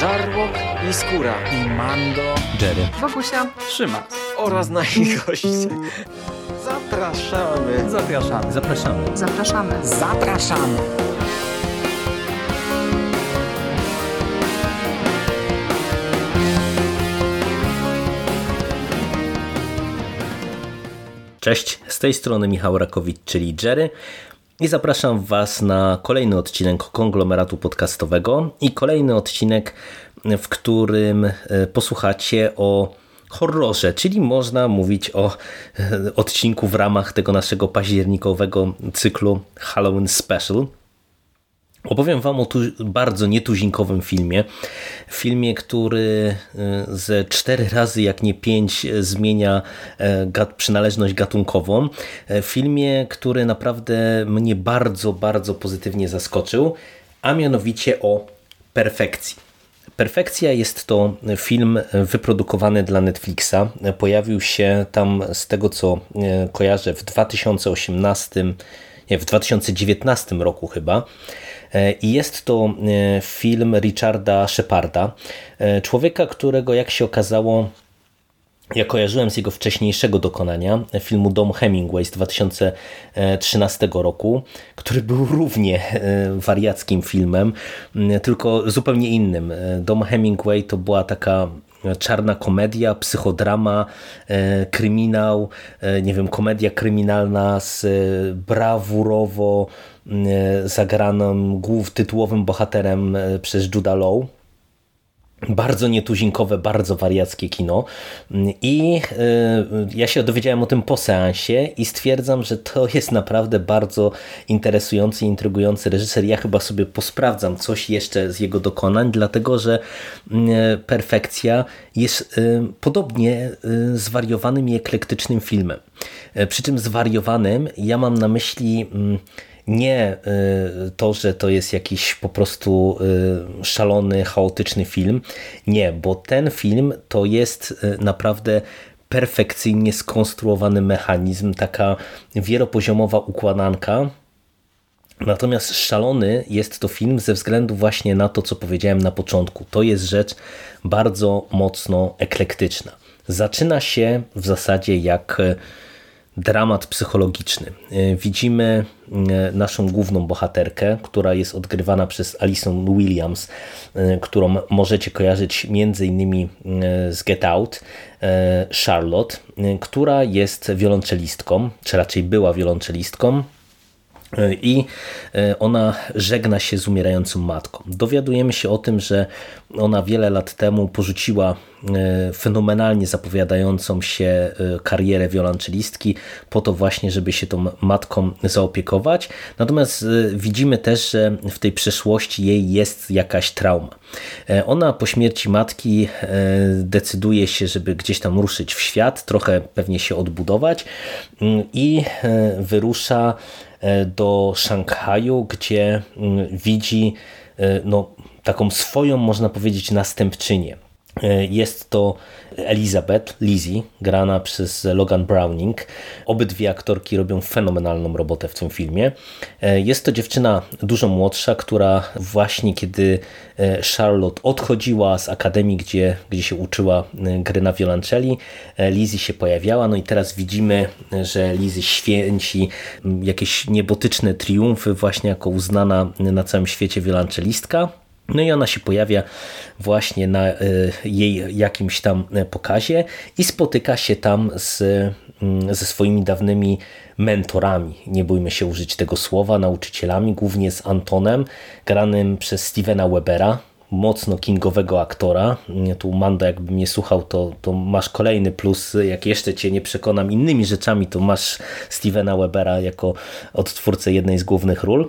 Żarłok i Skóra i Mando, Jerry, Wokusia, Trzyma oraz nasi goście. Zapraszamy. Zapraszamy. Zapraszamy. zapraszamy. Zapraszamy. Cześć, z tej strony Michał Rakowicz, czyli Jerry i zapraszam Was na kolejny odcinek konglomeratu podcastowego i kolejny odcinek, w którym e, posłuchacie o horrorze, czyli można mówić o e, odcinku w ramach tego naszego październikowego cyklu Halloween Special. Opowiem Wam o bardzo nietuzinkowym filmie. Filmie, który e, ze cztery razy, jak nie pięć, zmienia gat przynależność gatunkową. Filmie, który naprawdę mnie bardzo, bardzo pozytywnie zaskoczył, a mianowicie o perfekcji. Perfekcja jest to film wyprodukowany dla Netflixa. Pojawił się tam z tego co kojarzę w 2018, nie, w 2019 roku chyba. I jest to film Richarda Sheparda, człowieka, którego jak się okazało ja kojarzyłem z jego wcześniejszego dokonania, filmu Dom Hemingway z 2013 roku, który był równie wariackim filmem, tylko zupełnie innym. Dom Hemingway to była taka czarna komedia, psychodrama, kryminał, nie wiem, komedia kryminalna z brawurowo zagranym głów tytułowym bohaterem przez Judah Law bardzo nietuzinkowe, bardzo wariackie kino i ja się dowiedziałem o tym po seansie i stwierdzam, że to jest naprawdę bardzo interesujący, intrygujący reżyser. Ja chyba sobie posprawdzam coś jeszcze z jego dokonań, dlatego że Perfekcja jest podobnie zwariowanym i eklektycznym filmem. Przy czym zwariowanym ja mam na myśli nie to, że to jest jakiś po prostu szalony, chaotyczny film. Nie, bo ten film to jest naprawdę perfekcyjnie skonstruowany mechanizm, taka wielopoziomowa układanka. Natomiast szalony jest to film ze względu właśnie na to, co powiedziałem na początku. To jest rzecz bardzo mocno eklektyczna. Zaczyna się w zasadzie jak dramat psychologiczny. Widzimy naszą główną bohaterkę, która jest odgrywana przez Alison Williams, którą możecie kojarzyć między innymi z Get Out, Charlotte, która jest wiolonczelistką, czy raczej była wiolonczelistką, i ona żegna się z umierającą matką. Dowiadujemy się o tym, że ona wiele lat temu porzuciła fenomenalnie zapowiadającą się karierę wiolonczelistki po to właśnie, żeby się tą matką zaopiekować. Natomiast widzimy też, że w tej przeszłości jej jest jakaś trauma. Ona po śmierci matki decyduje się, żeby gdzieś tam ruszyć w świat, trochę pewnie się odbudować i wyrusza do Szanghaju, gdzie widzi no, taką swoją, można powiedzieć, następczynię. Jest to Elizabeth, Lizzie, grana przez Logan Browning. Obydwie aktorki robią fenomenalną robotę w tym filmie. Jest to dziewczyna dużo młodsza, która właśnie kiedy Charlotte odchodziła z akademii, gdzie, gdzie się uczyła gry na wiolonczeli, Lizzie się pojawiała. No i teraz widzimy, że Lizzie święci jakieś niebotyczne triumfy właśnie jako uznana na całym świecie wiolonczelistka. No i ona się pojawia właśnie na jej jakimś tam pokazie i spotyka się tam z, ze swoimi dawnymi mentorami, nie bójmy się użyć tego słowa, nauczycielami, głównie z Antonem, granym przez Stevena Webera, mocno kingowego aktora. Tu Mando, jakby mnie słuchał, to, to masz kolejny plus. Jak jeszcze cię nie przekonam innymi rzeczami, to masz Stevena Webera jako odtwórcę jednej z głównych ról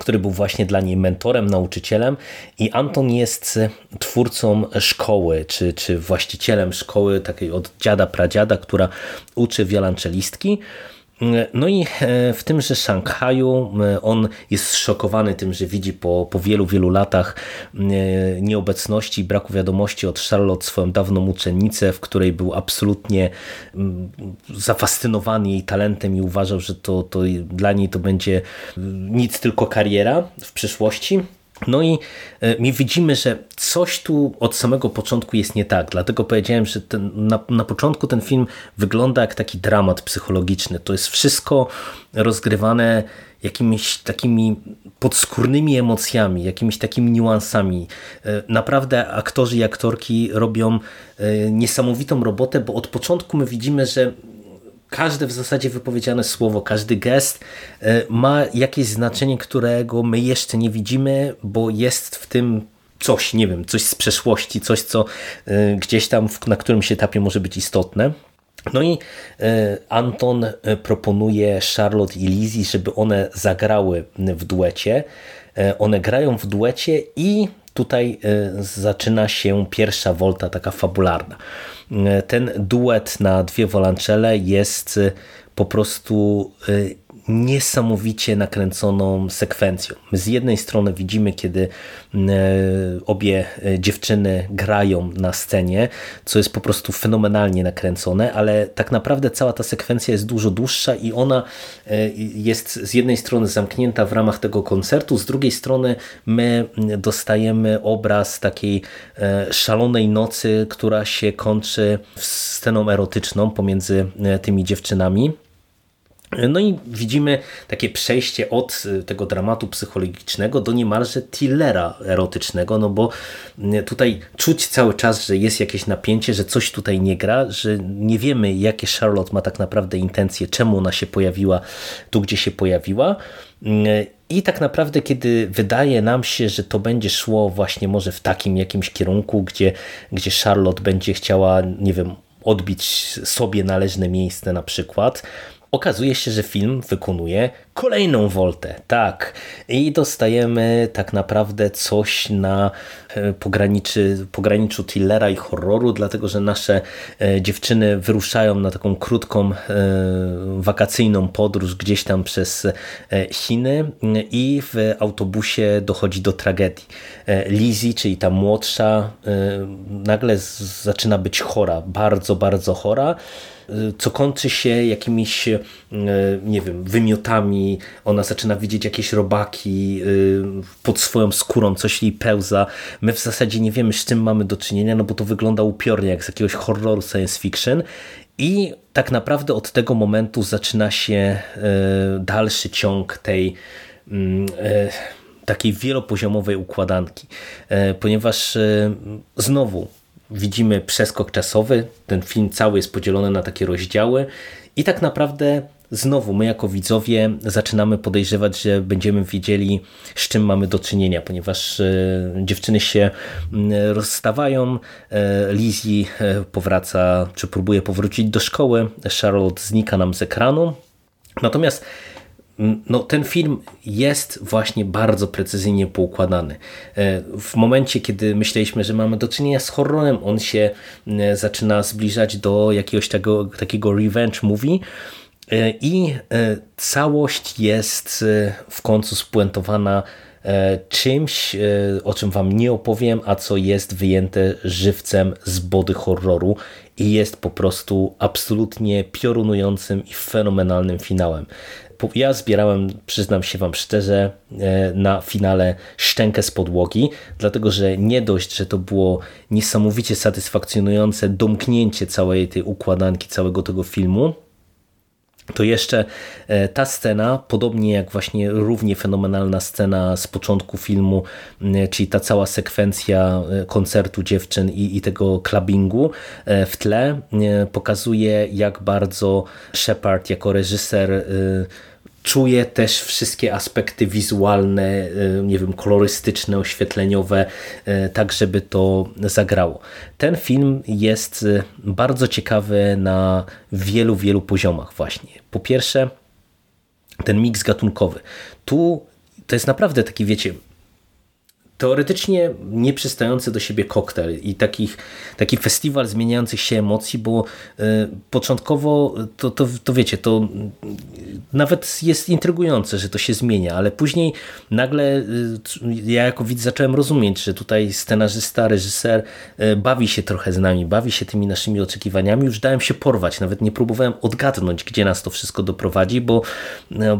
który był właśnie dla niej mentorem, nauczycielem i Anton jest twórcą szkoły, czy, czy właścicielem szkoły takiej od dziada, pradziada, która uczy wiolonczelistki. No i w tymże Szanghaju on jest zszokowany tym, że widzi po, po wielu, wielu latach nieobecności i braku wiadomości od Charlotte swoją dawną uczennicę, w której był absolutnie zafascynowany jej talentem i uważał, że to, to dla niej to będzie nic tylko kariera w przyszłości. No i my widzimy, że coś tu od samego początku jest nie tak. Dlatego powiedziałem, że ten, na, na początku ten film wygląda jak taki dramat psychologiczny. To jest wszystko rozgrywane jakimiś takimi podskórnymi emocjami, jakimiś takimi niuansami. E, naprawdę aktorzy i aktorki robią e, niesamowitą robotę, bo od początku my widzimy, że każde w zasadzie wypowiedziane słowo, każdy gest e, ma jakieś znaczenie, którego my jeszcze nie widzimy, bo jest w tym coś, nie wiem, coś z przeszłości, coś, co gdzieś tam na którymś etapie może być istotne. No i e, Anton e, proponuje Charlotte i Lizzie, żeby one zagrały w duecie. E, one grają w duecie i tutaj zaczyna się pierwsza wolta taka fabularna. Ten duet na dwie wolanczele jest po prostu niesamowicie nakręconą sekwencją. Z jednej strony widzimy, kiedy e, obie e, dziewczyny grają na scenie, co jest po prostu fenomenalnie nakręcone, ale tak naprawdę cała ta sekwencja jest dużo dłuższa i ona e, jest z jednej strony zamknięta w ramach tego koncertu, z drugiej strony my dostajemy obraz takiej szalonej nocy, która się kończy sceną erotyczną pomiędzy tymi dziewczynami. No i widzimy takie przejście od y, tego dramatu psychologicznego do niemalże thrillera erotycznego, no bo y, tutaj czuć cały czas, że jest jakieś napięcie, że coś tutaj nie gra, że nie wiemy jakie Charlotte ma tak naprawdę intencje, czemu ona się pojawiła tu, gdzie się pojawiła. Y, I tak naprawdę, kiedy wydaje nam się, że to będzie szło właśnie może w takim jakimś kierunku, gdzie, gdzie Charlotte będzie chciała, nie wiem, odbić sobie należne miejsce na przykład, okazuje się, że film wykonuje kolejną woltę. Tak. I dostajemy tak naprawdę coś na e, pograniczy, pograniczu thrillera i horroru, dlatego że nasze e, dziewczyny wyruszają na taką krótką e, wakacyjną podróż gdzieś tam przez Chiny i w autobusie dochodzi do tragedii. Lizzie, czyli ta młodsza, nagle zaczyna być chora, bardzo, bardzo chora co kończy się jakimiś, nie wiem, wymiotami, ona zaczyna widzieć jakieś robaki e, pod swoją skórą, coś jej pełza. My w zasadzie nie wiemy, z czym mamy do czynienia, no bo to wygląda upiornie, jak z jakiegoś horroru science fiction. I tak naprawdę od tego momentu zaczyna się e, dalszy ciąg tej mm, takiej wielopoziomowej układanki, ponieważ znowu widzimy przeskok czasowy, ten film cały jest podzielony na takie rozdziały. I tak naprawdę znowu my jako widzowie zaczynamy podejrzewać, że będziemy wiedzieli z czym mamy do czynienia, ponieważ e, dziewczyny się rozstawają, e, Lizzie e, powraca, czy próbuje powrócić do szkoły, Charlotte znika nam z ekranu, natomiast no, ten film jest właśnie bardzo precyzyjnie poukładany. E, w momencie, kiedy myśleliśmy, że mamy do czynienia z horrorem, on się e, zaczyna zbliżać do jakiegoś tego, takiego revenge movie e, i całość jest w końcu spuentowana czymś, o czym wam nie opowiem, a co jest wyjęte żywcem z body horroru i jest po prostu absolutnie piorunującym i fenomenalnym finałem ja zbierałem, przyznam się Wam szczerze, e, na finale szczękę z podłogi, dlatego że nie dość, że to było niesamowicie satysfakcjonujące domknięcie całej tej układanki, całego tego filmu, to jeszcze e, ta scena, podobnie jak właśnie równie fenomenalna scena z początku filmu, czyli ta cała sekwencja e, koncertu dziewczyn i, i tego clubbingu w tle, pokazuje jak bardzo Shepard jako reżyser czuje też wszystkie aspekty wizualne, e, nie wiem, kolorystyczne, oświetleniowe, e, tak żeby to zagrało. Ten film jest e, bardzo ciekawy na wielu, wielu poziomach właśnie. Po pierwsze, ten miks gatunkowy. Tu to jest naprawdę taki, wiecie, teoretycznie nieprzystający do siebie koktajl i takich, taki festiwal zmieniających się emocji, bo y, początkowo to, to, to wiecie, to nawet jest intrygujące, że to się zmienia, ale później nagle y, ja jako widz zacząłem rozumieć, że tutaj scenarzysta, reżyser y, bawi się trochę z nami, bawi się tymi naszymi oczekiwaniami, już dałem się porwać, nawet nie próbowałem odgadnąć, gdzie nas to wszystko doprowadzi, bo,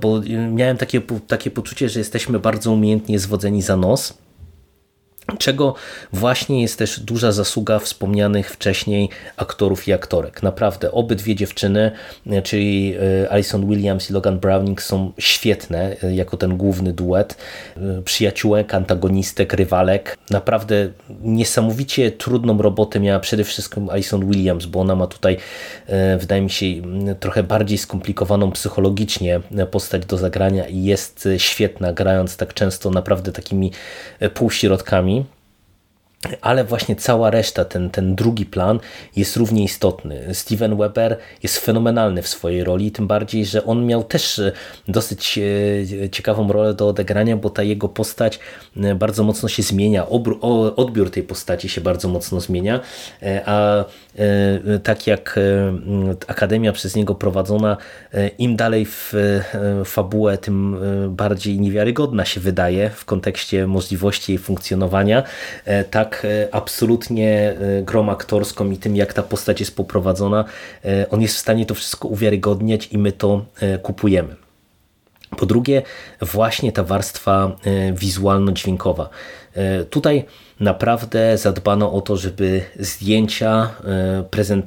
bo miałem takie, takie poczucie, że jesteśmy bardzo umiejętnie zwodzeni za nos czego właśnie jest też duża zasługa wspomnianych wcześniej aktorów i aktorek. Naprawdę, obydwie dziewczyny, czyli e, Alison Williams i Logan Browning są świetne e, jako ten główny duet. E, przyjaciółek, antagonistek, rywalek. Naprawdę niesamowicie trudną robotę miała przede wszystkim Alison Williams, bo ona ma tutaj, wydaje mi się, trochę bardziej skomplikowaną psychologicznie postać do zagrania i jest świetna, grając tak często naprawdę takimi półśrodkami ale właśnie cała reszta, ten, ten drugi plan jest równie istotny. Steven Weber jest fenomenalny w swojej roli, tym bardziej, że on miał też e, dosyć e, ciekawą rolę do odegrania, bo ta jego postać e, bardzo mocno się zmienia, odbiór tej postaci się bardzo mocno zmienia, a tak jak Akademia przez niego prowadzona, im dalej w fabułę, tym bardziej niewiarygodna się wydaje w kontekście możliwości jej funkcjonowania, tak tak absolutnie e, grą aktorską i tym, jak ta postać jest poprowadzona, e, on jest w stanie to wszystko uwiarygodniać i my to kupujemy. Po drugie, właśnie ta warstwa wizualno-dźwiękowa. Tutaj naprawdę zadbano o to, żeby zdjęcia,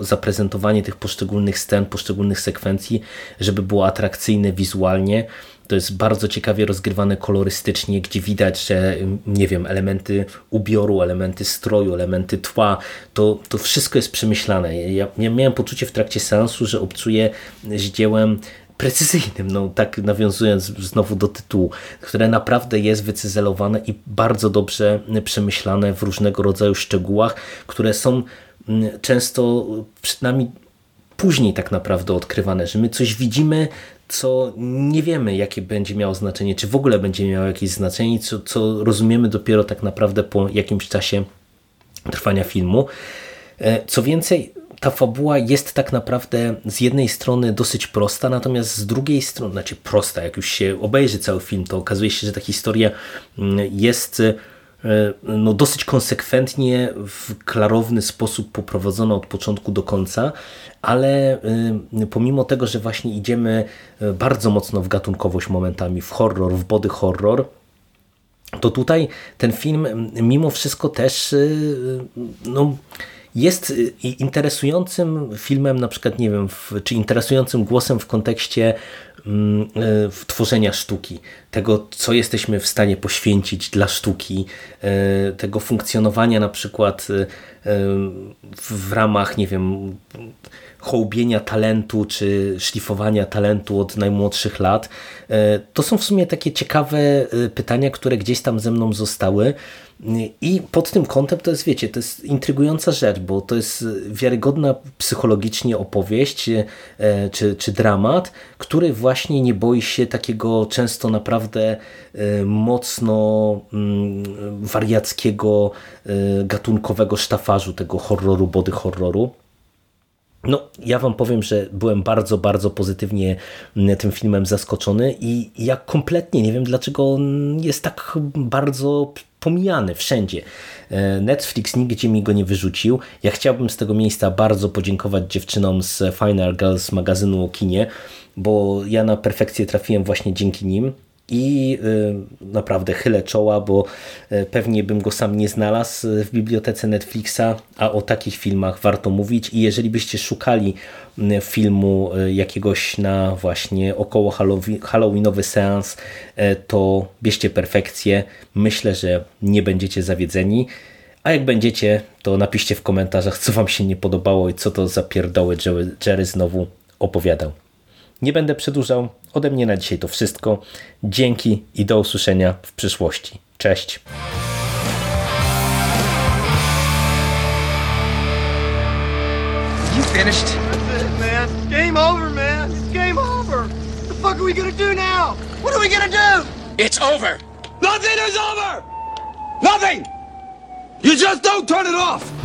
zaprezentowanie tych poszczególnych scen, poszczególnych sekwencji, żeby było atrakcyjne wizualnie, to jest bardzo ciekawie rozgrywane kolorystycznie, gdzie widać, że nie wiem, elementy ubioru, elementy stroju, elementy tła, to, to wszystko jest przemyślane. Ja, ja miałem poczucie w trakcie seansu, że obcuję z dziełem precyzyjnym, no tak nawiązując znowu do tytułu, które naprawdę jest wycyzelowane i bardzo dobrze przemyślane w różnego rodzaju szczegółach, które są mm, często przed nami później tak naprawdę odkrywane, że my coś widzimy, co nie wiemy, jakie będzie miało znaczenie, czy w ogóle będzie miało jakieś znaczenie, co, co rozumiemy dopiero tak naprawdę po jakimś czasie trwania filmu. E, co więcej, ta fabuła jest tak naprawdę z jednej strony dosyć prosta, natomiast z drugiej strony, znaczy prosta, jak już się obejrzy cały film, to okazuje się, że ta historia mm, jest no, dosyć konsekwentnie, w klarowny sposób poprowadzona od początku do końca, ale e, pomimo tego, że właśnie idziemy e, bardzo mocno w gatunkowość momentami, w horror, w body horror, to tutaj ten film mimo wszystko też no, jest interesującym filmem, na przykład, nie wiem, czy interesującym głosem w kontekście e, tworzenia sztuki, tego, co jesteśmy w stanie poświęcić dla sztuki, e, tego funkcjonowania na przykład e, w ramach, nie wiem, hołbienia talentu czy szlifowania talentu od najmłodszych lat. To są w sumie takie ciekawe pytania, które gdzieś tam ze mną zostały i pod tym kątem to jest, wiecie, to jest intrygująca rzecz, bo to jest wiarygodna psychologicznie opowieść e, czy, czy dramat, który właśnie nie boi się takiego często naprawdę e, mocno mm, wariackiego, e, gatunkowego sztafażu tego horroru, body horroru. No, ja wam powiem, że byłem bardzo, bardzo pozytywnie mm, tym filmem zaskoczony i ja kompletnie nie wiem, dlaczego on jest tak bardzo pomijany wszędzie. E, Netflix nigdzie mi go nie wyrzucił. Ja chciałbym z tego miejsca bardzo podziękować dziewczynom z Final Girls magazynu o kinie, bo ja na perfekcję trafiłem właśnie dzięki nim i y, naprawdę chylę czoła, bo y, pewnie bym go sam nie znalazł w bibliotece Netflixa, a o takich filmach warto mówić i jeżeli byście szukali y, filmu jakiegoś na właśnie około halloweenowy seans, to bierzcie perfekcję. Myślę, że nie będziecie zawiedzeni. A jak będziecie, to napiszcie w komentarzach, co wam się nie podobało i co to za pierdoły Jerry znowu opowiadał. Nie będę przedłużał. Ode mnie na dzisiaj to wszystko. Dzięki i do usłyszenia w przyszłości. Cześć. You finished? That's it, man. Game over, man. It's game over. What the fuck are we gonna do now? What are we gonna do? It's over. Nothing is over. Nothing. You just don't turn it off.